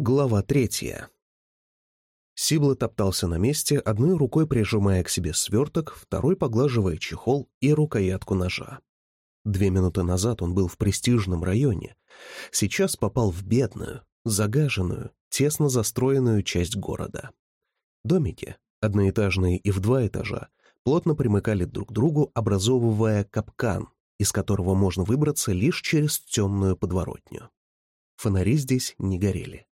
Глава третья. Сибла топтался на месте, одной рукой прижимая к себе сверток, второй поглаживая чехол и рукоятку ножа. Две минуты назад он был в престижном районе, сейчас попал в бедную, загаженную, тесно застроенную часть города. Домики, одноэтажные и в два этажа, плотно примыкали друг к другу, образовывая капкан, из которого можно выбраться лишь через темную подворотню. Фонари здесь не горели.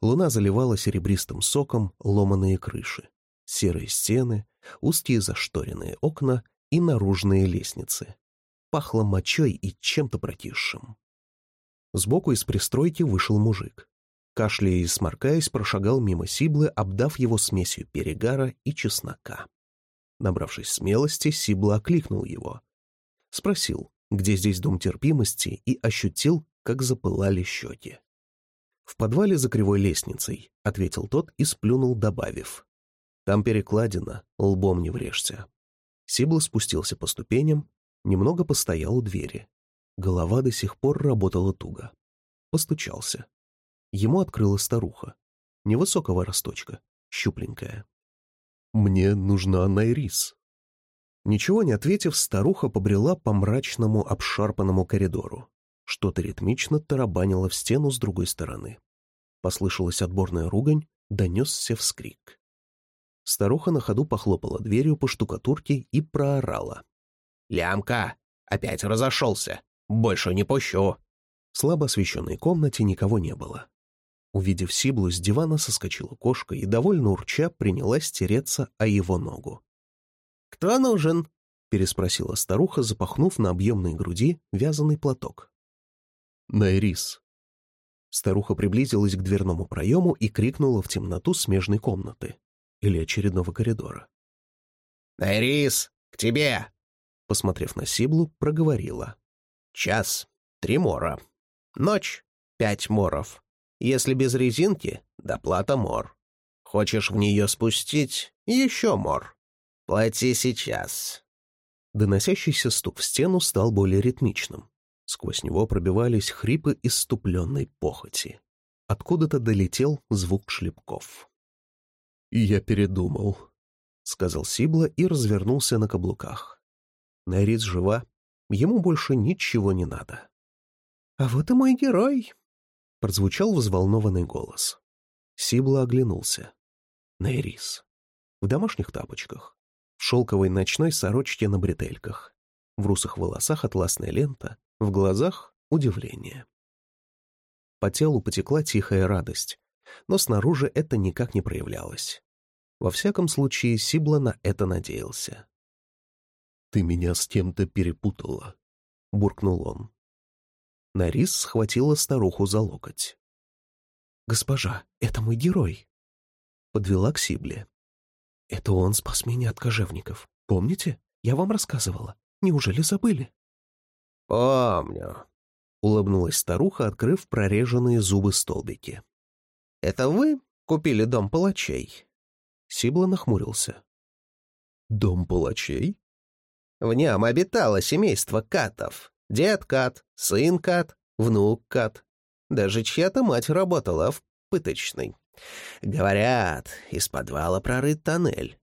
Луна заливала серебристым соком ломаные крыши, серые стены, узкие зашторенные окна и наружные лестницы. Пахло мочой и чем-то протившим. Сбоку из пристройки вышел мужик. Кашляя и сморкаясь, прошагал мимо Сиблы, обдав его смесью перегара и чеснока. Набравшись смелости, Сибла окликнул его. Спросил, где здесь дом терпимости, и ощутил, как запылали щеки. «В подвале за кривой лестницей», — ответил тот и сплюнул, добавив. «Там перекладина, лбом не врежься». Сибла спустился по ступеням, немного постоял у двери. Голова до сих пор работала туго. Постучался. Ему открыла старуха. Невысокого росточка, щупленькая. «Мне нужна Найрис». Ничего не ответив, старуха побрела по мрачному обшарпанному коридору. Что-то ритмично тарабанило в стену с другой стороны. Послышалась отборная ругань, донесся вскрик. Старуха на ходу похлопала дверью по штукатурке и проорала. «Лямка! Опять разошелся! Больше не пущу!» В слабо освещенной комнате никого не было. Увидев Сиблу, с дивана соскочила кошка и, довольно урча, принялась тереться о его ногу. «Кто нужен?» — переспросила старуха, запахнув на объемной груди вязаный платок. Найрис. Старуха приблизилась к дверному проему и крикнула в темноту смежной комнаты или очередного коридора. «Найрис, к тебе!» Посмотрев на Сиблу, проговорила. «Час. Три мора. Ночь. Пять моров. Если без резинки, доплата мор. Хочешь в нее спустить — еще мор. Плати сейчас». Доносящийся стук в стену стал более ритмичным. Сквозь него пробивались хрипы иступленной похоти. Откуда-то долетел звук шлепков. «Я передумал», — сказал Сибла и развернулся на каблуках. Нерис жива, ему больше ничего не надо. «А вот и мой герой», — прозвучал взволнованный голос. Сибла оглянулся. Нейрис. В домашних тапочках. В шелковой ночной сорочке на бретельках. В русых волосах атласная лента, в глазах — удивление. По телу потекла тихая радость, но снаружи это никак не проявлялось. Во всяком случае, Сибла на это надеялся. «Ты меня с кем-то перепутала», — буркнул он. Нарис схватила старуху за локоть. «Госпожа, это мой герой», — подвела к Сибле. «Это он спас меня от кожевников. Помните? Я вам рассказывала. Неужели забыли?» «Помню», — улыбнулась старуха, открыв прореженные зубы столбики. «Это вы купили дом палачей?» Сибла нахмурился. «Дом палачей?» В нем обитало семейство катов. Дед кат, сын кат, внук кат. Даже чья-то мать работала в пыточной. Говорят, из подвала прорыт тоннель.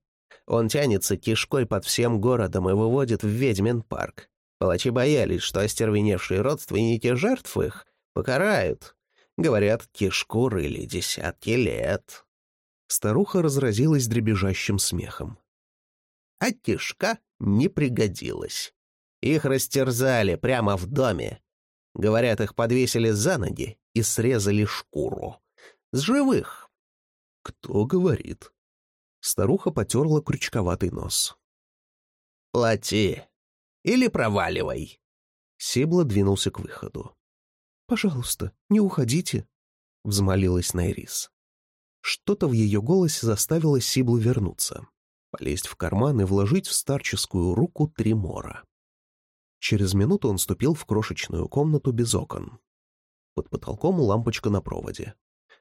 Он тянется кишкой под всем городом и выводит в ведьмин парк. Палачи боялись, что остервеневшие родственники жертв их покарают. Говорят, кишку рыли десятки лет. Старуха разразилась дребезжащим смехом. А кишка не пригодилась. Их растерзали прямо в доме. Говорят, их подвесили за ноги и срезали шкуру. С живых. Кто говорит? Старуха потерла крючковатый нос. «Плати!» Или проваливай». Сибла двинулся к выходу. «Пожалуйста, не уходите», — взмолилась Найрис. Что-то в ее голосе заставило Сиблу вернуться, полезть в карман и вложить в старческую руку три мора. Через минуту он ступил в крошечную комнату без окон. Под потолком лампочка на проводе.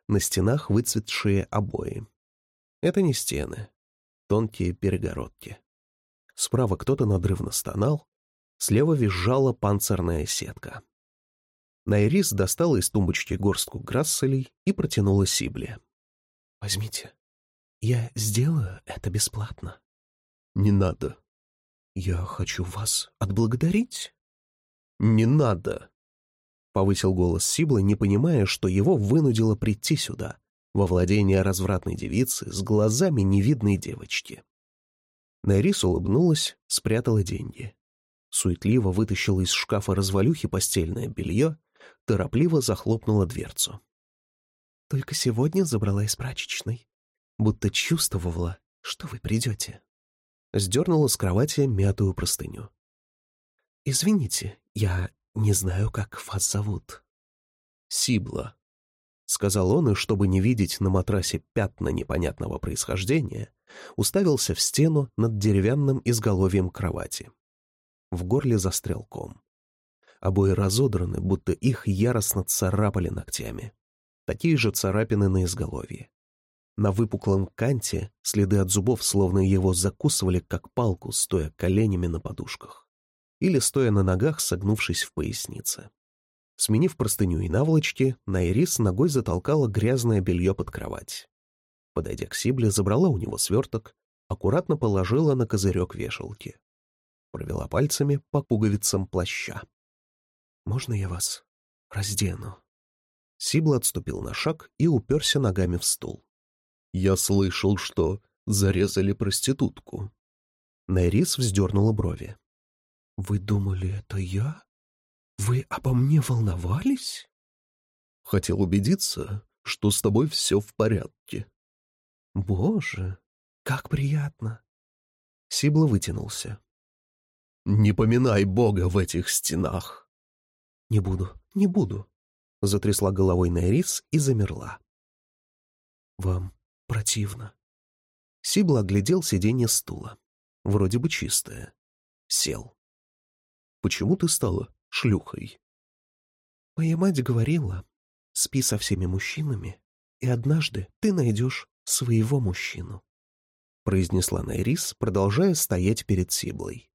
На стенах выцветшие обои. Это не стены, тонкие перегородки. Справа кто-то надрывно стонал, слева визжала панцирная сетка. Найрис достала из тумбочки горстку грасселей и протянула Сибле. «Возьмите. Я сделаю это бесплатно». «Не надо». «Я хочу вас отблагодарить». «Не надо», — повысил голос Сиблы, не понимая, что его вынудило прийти сюда, во владение развратной девицы с глазами невидной девочки. Найрис улыбнулась, спрятала деньги. Суетливо вытащила из шкафа развалюхи постельное белье торопливо захлопнула дверцу. «Только сегодня забрала из прачечной. Будто чувствовала, что вы придете». Сдернула с кровати мятую простыню. «Извините, я не знаю, как вас зовут». «Сибла», — сказал он, и чтобы не видеть на матрасе пятна непонятного происхождения, уставился в стену над деревянным изголовьем кровати. В горле застрял ком. Обои разодраны, будто их яростно царапали ногтями. Такие же царапины на изголовье. На выпуклом канте следы от зубов, словно его закусывали, как палку, стоя коленями на подушках. Или стоя на ногах, согнувшись в пояснице. Сменив простыню и наволочки, Найрис ногой затолкала грязное белье под кровать. Подойдя к Сибле, забрала у него сверток, аккуратно положила на козырек вешалки. Провела пальцами по пуговицам плаща. «Можно я вас раздену?» Сибла отступил на шаг и уперся ногами в стул. «Я слышал, что зарезали проститутку». Найрис вздернула брови. «Вы думали, это я? Вы обо мне волновались?» «Хотел убедиться, что с тобой все в порядке». «Боже, как приятно!» Сибла вытянулся. «Не поминай Бога в этих стенах!» «Не буду, не буду», — затрясла головой Найрис и замерла. «Вам противно». Сибла оглядел сиденье стула. Вроде бы чистое. Сел. «Почему ты стала шлюхой?» «Моя мать говорила, спи со всеми мужчинами, и однажды ты найдешь своего мужчину», — произнесла Найрис, продолжая стоять перед Сиблой.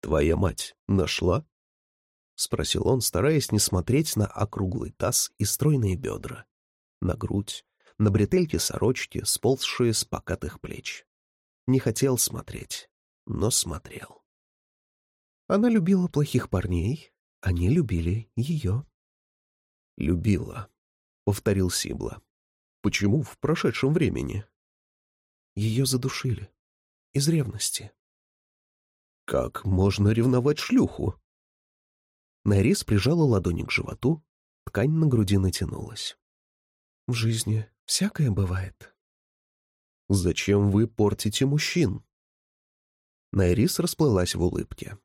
«Твоя мать нашла?» — спросил он, стараясь не смотреть на округлый таз и стройные бедра, на грудь, на бретельки сорочки, сползшие с покатых плеч. Не хотел смотреть, но смотрел. Она любила плохих парней, они любили ее. «Любила», — повторил Сибла. «Почему в прошедшем времени?» Ее задушили. Из ревности. «Как можно ревновать шлюху?» Нарис прижала ладони к животу, ткань на груди натянулась. «В жизни всякое бывает». «Зачем вы портите мужчин?» Найрис расплылась в улыбке.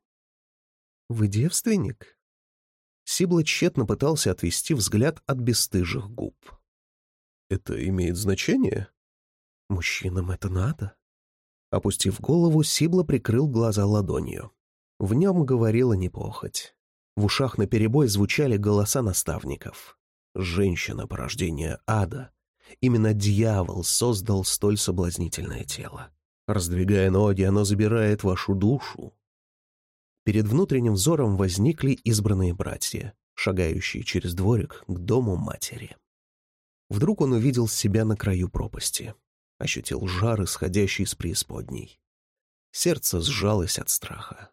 «Вы девственник?» Сибла тщетно пытался отвести взгляд от бесстыжих губ. «Это имеет значение?» «Мужчинам это надо?» Опустив голову, Сибла прикрыл глаза ладонью. В нем говорила непохоть. В ушах наперебой звучали голоса наставников. Женщина порождения ада. Именно дьявол создал столь соблазнительное тело. Раздвигая ноги, оно забирает вашу душу. Перед внутренним взором возникли избранные братья, шагающие через дворик к дому матери. Вдруг он увидел себя на краю пропасти, ощутил жар, исходящий из преисподней. Сердце сжалось от страха.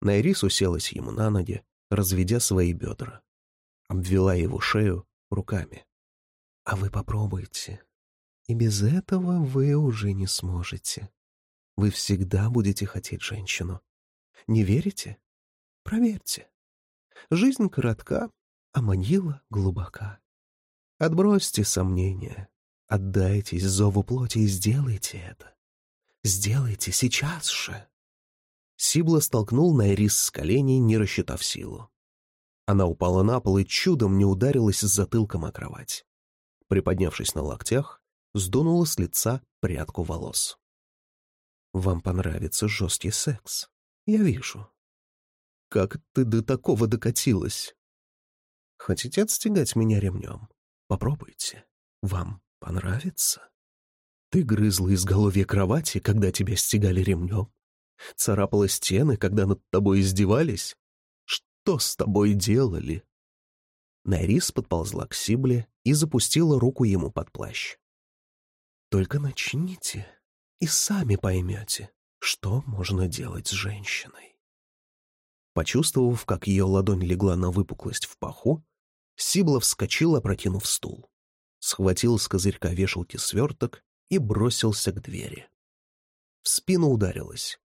Найрис уселась ему на ноги, разведя свои бедра. Обвела его шею руками. «А вы попробуйте. И без этого вы уже не сможете. Вы всегда будете хотеть женщину. Не верите? Проверьте. Жизнь коротка, а манила глубока. Отбросьте сомнения, отдайтесь зову плоти и сделайте это. Сделайте сейчас же. Сибла столкнул Найрис с коленей, не рассчитав силу. Она упала на пол и чудом не ударилась с затылком о кровать. Приподнявшись на локтях, сдунула с лица прядку волос. «Вам понравится жесткий секс. Я вижу». «Как ты до такого докатилась?» «Хотите отстегать меня ремнем? Попробуйте. Вам понравится?» «Ты грызла изголовье кровати, когда тебя стегали ремнем?» Царапала стены, когда над тобой издевались? Что с тобой делали? Найрис подползла к Сибле и запустила руку ему под плащ. «Только начните, и сами поймете, что можно делать с женщиной». Почувствовав, как ее ладонь легла на выпуклость в паху, Сибла вскочила, протянув стул. Схватил с козырька вешалки сверток и бросился к двери. В спину ударилось.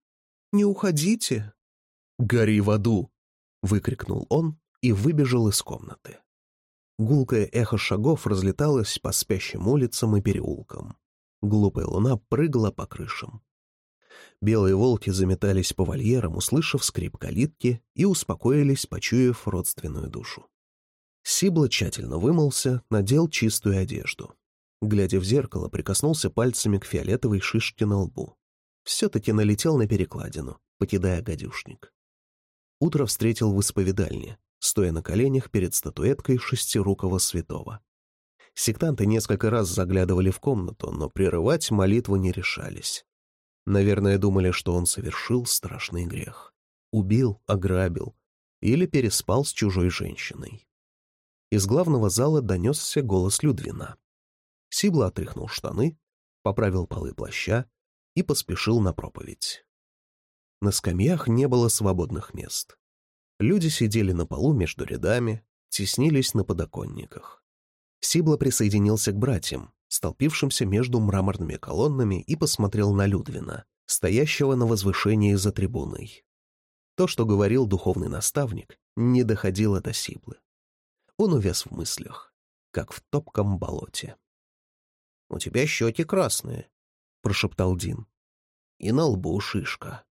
«Не уходите!» «Гори в аду!» — выкрикнул он и выбежал из комнаты. Гулкое эхо шагов разлеталось по спящим улицам и переулкам. Глупая луна прыгала по крышам. Белые волки заметались по вольерам, услышав скрип калитки, и успокоились, почуяв родственную душу. Сибла тщательно вымылся, надел чистую одежду. Глядя в зеркало, прикоснулся пальцами к фиолетовой шишке на лбу. Все-таки налетел на перекладину, покидая гадюшник. Утро встретил в исповедальне, стоя на коленях перед статуэткой шестирукого святого. Сектанты несколько раз заглядывали в комнату, но прерывать молитву не решались. Наверное, думали, что он совершил страшный грех. Убил, ограбил или переспал с чужой женщиной. Из главного зала донесся голос Людвина. Сибла отряхнул штаны, поправил полы плаща и поспешил на проповедь. На скамьях не было свободных мест. Люди сидели на полу между рядами, теснились на подоконниках. Сибла присоединился к братьям, столпившимся между мраморными колоннами, и посмотрел на Людвина, стоящего на возвышении за трибуной. То, что говорил духовный наставник, не доходило до Сиблы. Он увяз в мыслях, как в топком болоте. «У тебя щеки красные», — прошептал Дин. «И на лбу шишка».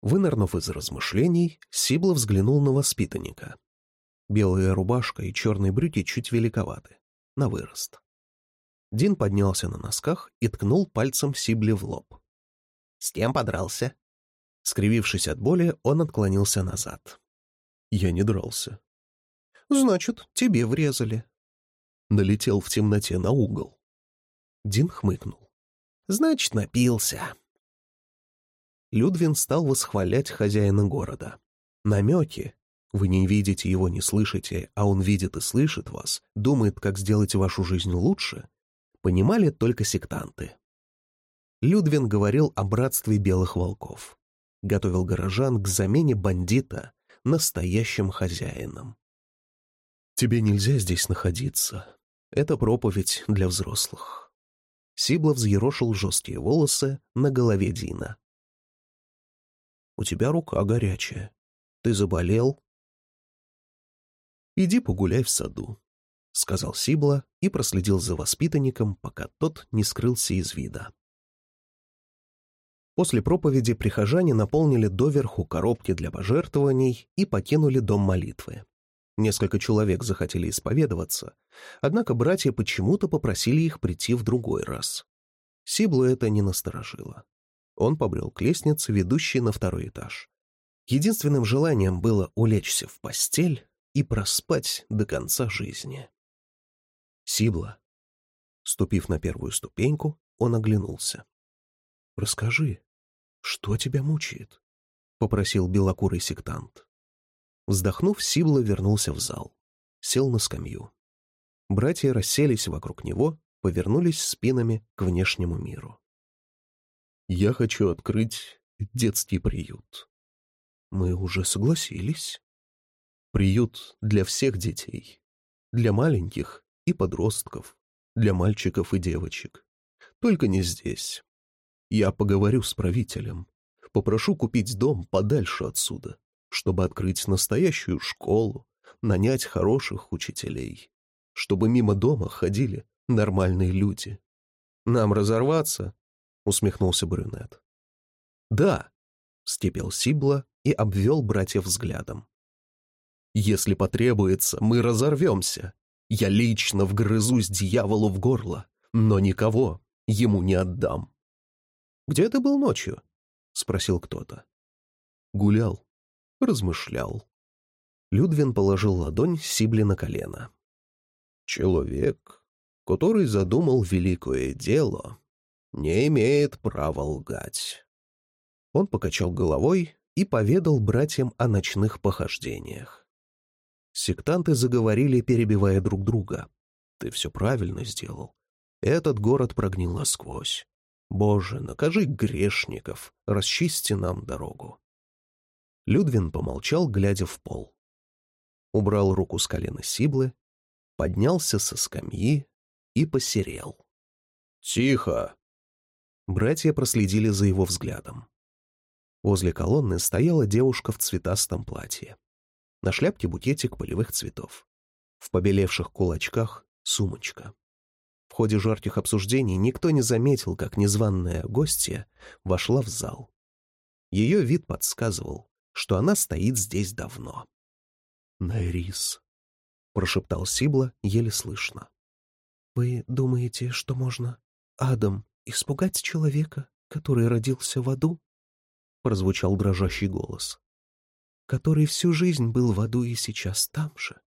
Вынырнув из размышлений, Сибла взглянул на воспитанника. Белая рубашка и черные брюки чуть великоваты, на вырост. Дин поднялся на носках и ткнул пальцем Сибле в лоб. «С кем подрался?» Скривившись от боли, он отклонился назад. «Я не дрался». «Значит, тебе врезали». Налетел в темноте на угол. Дин хмыкнул. «Значит, напился». Людвин стал восхвалять хозяина города. Намеки. Вы не видите его, не слышите, а он видит и слышит вас, думает, как сделать вашу жизнь лучше, понимали только сектанты. Людвин говорил о братстве белых волков. Готовил горожан к замене бандита настоящим хозяином. «Тебе нельзя здесь находиться. Это проповедь для взрослых». Сиблов взъерошил жесткие волосы на голове Дина. У тебя рука горячая. Ты заболел?» «Иди погуляй в саду», — сказал Сибла и проследил за воспитанником, пока тот не скрылся из вида. После проповеди прихожане наполнили доверху коробки для пожертвований и покинули дом молитвы. Несколько человек захотели исповедоваться, однако братья почему-то попросили их прийти в другой раз. Сиблу это не насторожило. Он побрел к лестнице, ведущей на второй этаж. Единственным желанием было улечься в постель и проспать до конца жизни. Сибла. Ступив на первую ступеньку, он оглянулся. «Расскажи, что тебя мучает?» — попросил белокурый сектант. Вздохнув, Сибла вернулся в зал. Сел на скамью. Братья расселись вокруг него, повернулись спинами к внешнему миру. Я хочу открыть детский приют. Мы уже согласились. Приют для всех детей. Для маленьких и подростков. Для мальчиков и девочек. Только не здесь. Я поговорю с правителем. Попрошу купить дом подальше отсюда, чтобы открыть настоящую школу, нанять хороших учителей, чтобы мимо дома ходили нормальные люди. Нам разорваться усмехнулся брюнет. «Да», — вскипел Сибла и обвел братьев взглядом. «Если потребуется, мы разорвемся. Я лично вгрызусь дьяволу в горло, но никого ему не отдам». «Где ты был ночью?» — спросил кто-то. Гулял, размышлял. Людвин положил ладонь Сибле на колено. «Человек, который задумал великое дело, не имеет права лгать. Он покачал головой и поведал братьям о ночных похождениях. Сектанты заговорили, перебивая друг друга. «Ты все правильно сделал. Этот город прогнил насквозь. Боже, накажи грешников, расчисти нам дорогу». Людвин помолчал, глядя в пол. Убрал руку с колена Сиблы, поднялся со скамьи и посерел. «Тихо!» Братья проследили за его взглядом. Возле колонны стояла девушка в цветастом платье. На шляпке букетик полевых цветов. В побелевших кулачках — сумочка. В ходе жарких обсуждений никто не заметил, как незваная гостья вошла в зал. Ее вид подсказывал, что она стоит здесь давно. «Найрис», — прошептал Сибла еле слышно. «Вы думаете, что можно, Адам, испугать человека, который родился в аду?» — прозвучал дрожащий голос. «Который всю жизнь был в аду и сейчас там же.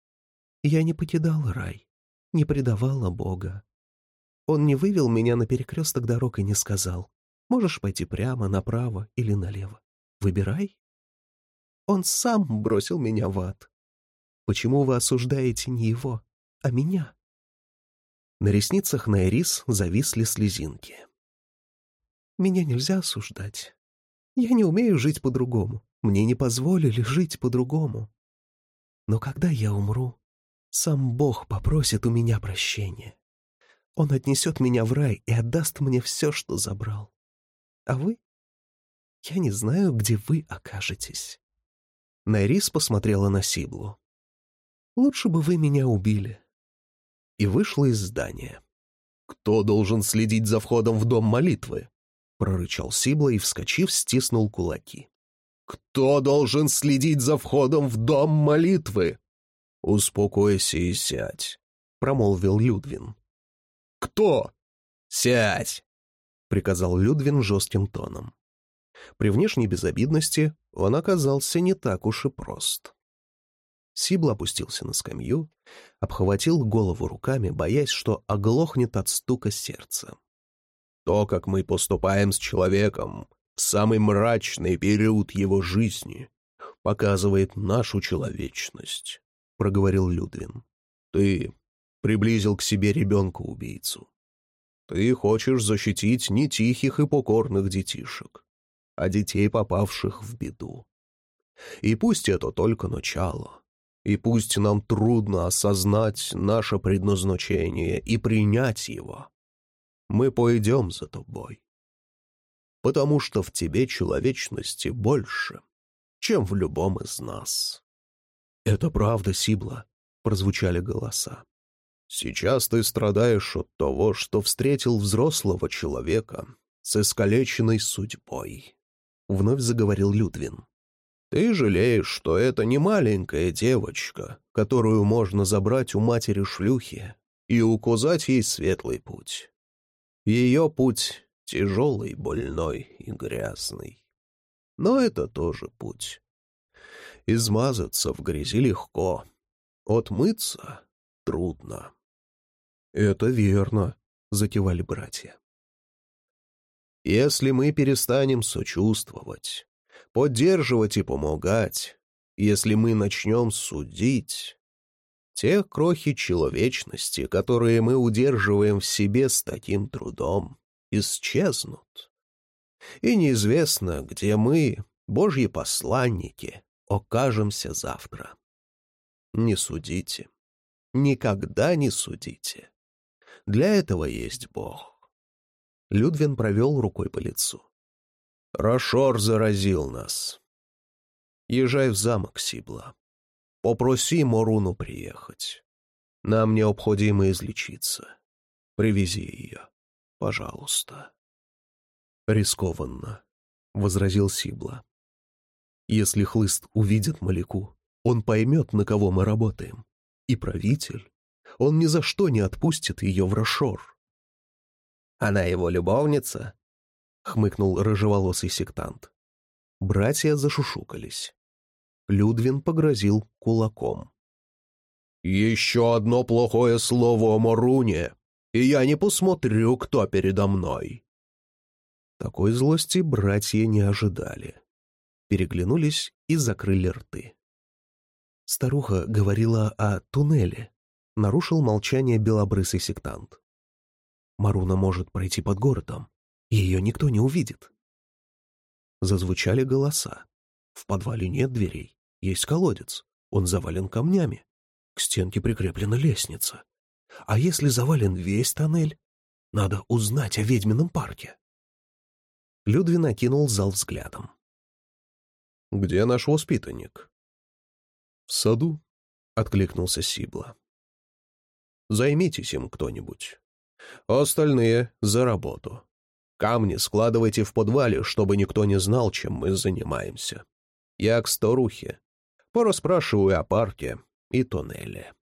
Я не покидал рай, не предавала Бога. Он не вывел меня на перекресток дорог и не сказал, можешь пойти прямо, направо или налево. Выбирай. Он сам бросил меня в ад. Почему вы осуждаете не его, а меня?» На ресницах Найрис зависли слезинки. «Меня нельзя осуждать. Я не умею жить по-другому. Мне не позволили жить по-другому. Но когда я умру, сам Бог попросит у меня прощения. Он отнесет меня в рай и отдаст мне все, что забрал. А вы? Я не знаю, где вы окажетесь». Найрис посмотрела на Сиблу. Лучше бы вы меня убили». И вышла из здания. «Кто должен следить за входом в дом молитвы?» — прорычал Сибла и, вскочив, стиснул кулаки. «Кто должен следить за входом в дом молитвы?» «Успокойся и сядь», — промолвил Людвин. «Кто?» «Сядь!» — приказал Людвин жестким тоном. При внешней безобидности он оказался не так уж и прост. Сибл опустился на скамью, обхватил голову руками, боясь, что оглохнет от стука сердца. «То, как мы поступаем с человеком в самый мрачный период его жизни, показывает нашу человечность», — проговорил Людвин. «Ты приблизил к себе ребенка-убийцу. Ты хочешь защитить не тихих и покорных детишек, а детей, попавших в беду. И пусть это только начало, и пусть нам трудно осознать наше предназначение и принять его, мы пойдем за тобой. Потому что в тебе человечности больше, чем в любом из нас. «Это правда, Сибла», — прозвучали голоса. «Сейчас ты страдаешь от того, что встретил взрослого человека с искалеченной судьбой», — вновь заговорил Людвин. Ты жалеешь, что это не маленькая девочка, которую можно забрать у матери-шлюхи и указать ей светлый путь. Ее путь тяжелый, больной и грязный. Но это тоже путь. Измазаться в грязи легко, отмыться трудно. «Это верно», — закивали братья. «Если мы перестанем сочувствовать, поддерживать и помогать, если мы начнем судить. Те крохи человечности, которые мы удерживаем в себе с таким трудом, исчезнут. И неизвестно, где мы, Божьи посланники, окажемся завтра. Не судите. Никогда не судите. Для этого есть Бог. Людвин провел рукой по лицу. Рашор заразил нас. Езжай в замок, Сибла. Попроси Моруну приехать. Нам необходимо излечиться. Привези ее, пожалуйста. Рискованно, — возразил Сибла. Если хлыст увидит Маляку, он поймет, на кого мы работаем. И правитель, он ни за что не отпустит ее в Рашор. Она его любовница? хмыкнул рыжеволосый сектант. Братья зашушукались. Людвин погрозил кулаком. «Еще одно плохое слово о Моруне, и я не посмотрю, кто передо мной». Такой злости братья не ожидали. Переглянулись и закрыли рты. Старуха говорила о туннеле. Нарушил молчание белобрысый сектант. Маруна может пройти под городом. Ее никто не увидит. Зазвучали голоса. В подвале нет дверей. Есть колодец. Он завален камнями. К стенке прикреплена лестница. А если завален весь тоннель? Надо узнать о ведьмином парке. Людвин окинул зал взглядом. «Где наш воспитанник?» «В саду», — откликнулся Сибла. «Займитесь им кто-нибудь. Остальные — за работу. Камни складывайте в подвале, чтобы никто не знал, чем мы занимаемся. Я к старухе. Пораспрашиваю о парке и тоннеле».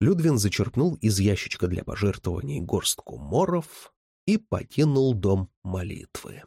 Людвин зачерпнул из ящичка для пожертвований горстку моров и покинул дом молитвы.